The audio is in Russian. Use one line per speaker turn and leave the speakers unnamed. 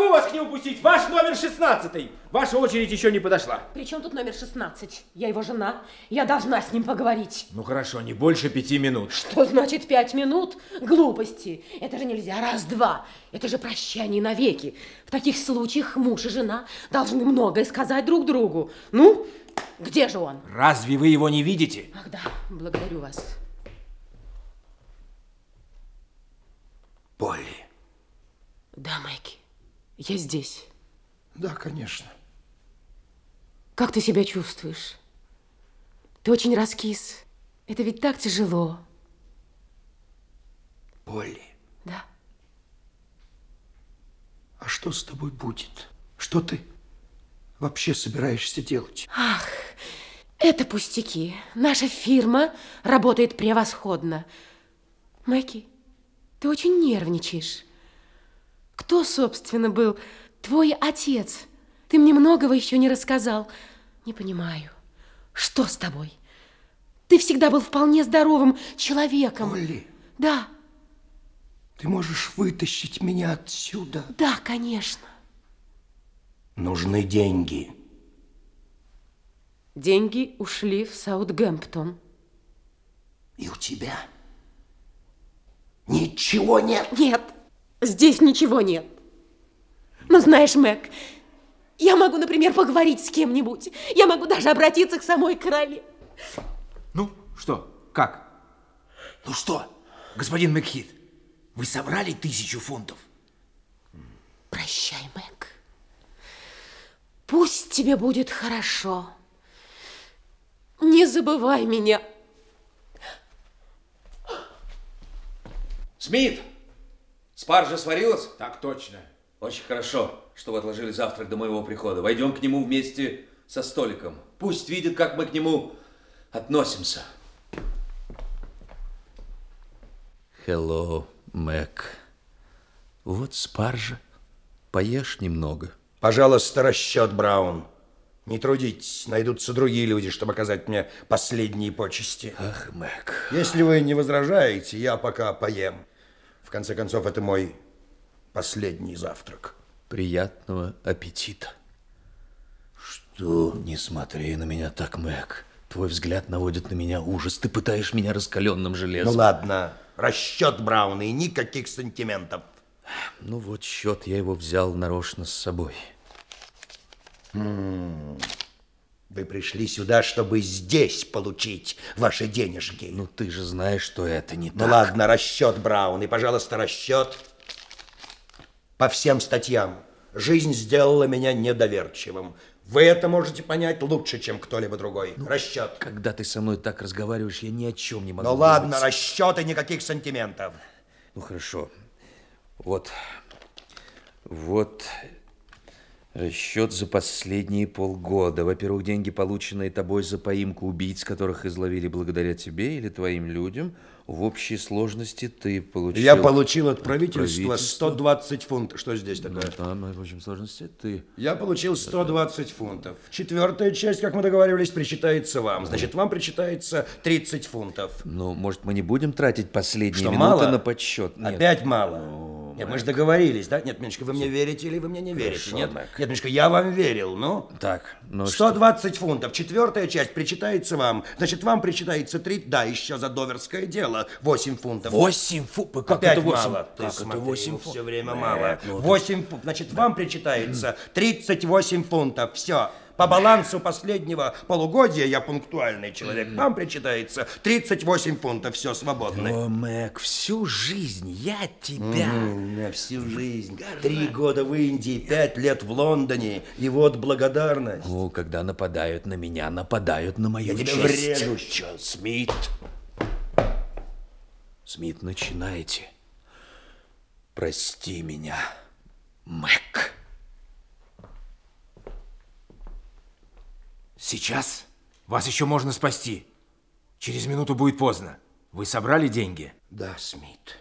могу вас к нему пустить. Ваш номер 16. Ваша очередь еще не подошла.
При чем тут номер 16? Я его жена. Я должна с ним поговорить.
Ну хорошо, не больше пяти минут.
Что значит пять минут? Глупости. Это же нельзя раз-два. Это же прощание навеки. В таких случаях муж и жена должны многое сказать друг другу. Ну, где же он?
Разве вы его не видите?
Ах да, благодарю вас.
Полли.
Да, Майки, я здесь.
Да, конечно.
Как ты себя чувствуешь? Ты очень раскис. Это ведь так тяжело.
Полли.
Да.
А что с тобой будет? Что ты вообще собираешься делать?
Ах, это пустяки. Наша фирма работает превосходно. Майки, ты очень нервничаешь. Кто, собственно, был твой отец? Ты мне многого еще не рассказал. Не понимаю, что с тобой? Ты всегда был вполне здоровым человеком.
Полли.
Да.
Ты можешь вытащить меня отсюда?
Да, конечно.
Нужны деньги.
Деньги ушли в Саутгемптон.
И у тебя ничего нет?
Нет, здесь ничего нет. Но знаешь, Мэг, я могу, например, поговорить с кем-нибудь. Я могу даже обратиться к самой короле.
Ну, что, как?
Ну что?
Господин Макхит, вы собрали тысячу фунтов?
Прощай, Мэг. Пусть тебе будет хорошо. Не забывай меня.
Смит! Спаржа сварилась?
Так точно.
Очень хорошо, что вы отложили завтрак до моего прихода. Войдем к нему вместе со столиком. Пусть видит, как мы к нему относимся.
Hello, Мэг. Вот спаржа. Поешь немного.
Пожалуйста, расчет, Браун. Не трудитесь, найдутся другие люди, чтобы оказать мне последние почести.
Ах, Мэг.
Если вы не возражаете, я пока поем. В конце концов, это мой последний завтрак.
Приятного аппетита.
Что?
Не смотри на меня так, Мэг. Твой взгляд наводит на меня ужас. Ты пытаешь меня раскаленным
Ну
железом.
ладно, расчет, Браун, и никаких сантиментов.
Ну вот счет, я его взял нарочно с собой.
Вы пришли сюда, чтобы здесь получить ваши денежки.
Ну ты же знаешь, что это не
Ну
так.
ладно, расчет, Браун, и, пожалуйста, расчет по всем статьям. Жизнь сделала меня недоверчивым. Вы это можете понять лучше, чем кто-либо другой. расчет.
Когда ты со мной так разговариваешь, я ни о чем не могу
Ну ладно,
думать.
расчет и никаких сантиментов.
Ну хорошо. Вот. Вот расчет за последние полгода. Во-первых, деньги, полученные тобой за поимку убийц, которых изловили благодаря тебе или твоим людям, в общей сложности ты получил...
Я получил от правительства
правительства.
120 фунтов. Что здесь такое?
Там, в общей сложности ты...
Я получил 120 фунтов. Четвертая часть, как мы договаривались, причитается вам. Значит, вам причитается 30 фунтов.
Ну, может, мы не будем тратить последние
Что,
минуты
мало?
на подсчет? Нет.
Опять мало. Нет, мы же договорились, да? Нет, Миночка, вы мне верите или вы мне не верите?
Хорошо,
Нет,
Мэг.
нет, Миночка, я вам верил, ну?
Так, ну что?
120 фунтов. Четвертая часть причитается вам. Значит, вам причитается 3, да, еще за доверское дело 8 фунтов.
Восемь фунтов? Как
Опять
это восемь?
мало. Ты
Как это
смотри,
восемь
ну,
фунтов?
все время
Нет,
мало.
ну ты-
8 фунтов. Значит, вам причитается 38 фунтов. Все. По балансу последнего полугодия, я пунктуальный человек, вам причитается 38 фунтов. Все, свободны.
О, Мэг, всю жизнь я тебя...
На всю жизнь. Три года в Индии, пять лет в Лондоне. И вот благодарность.
Ну, когда нападают на меня, нападают на мою
Я
честь.
врежу
Чё, Смит. Смит, начинайте. Прости меня, Мэг.
Сейчас вас еще можно спасти. Через минуту будет поздно. Вы собрали деньги?
Да, Смит.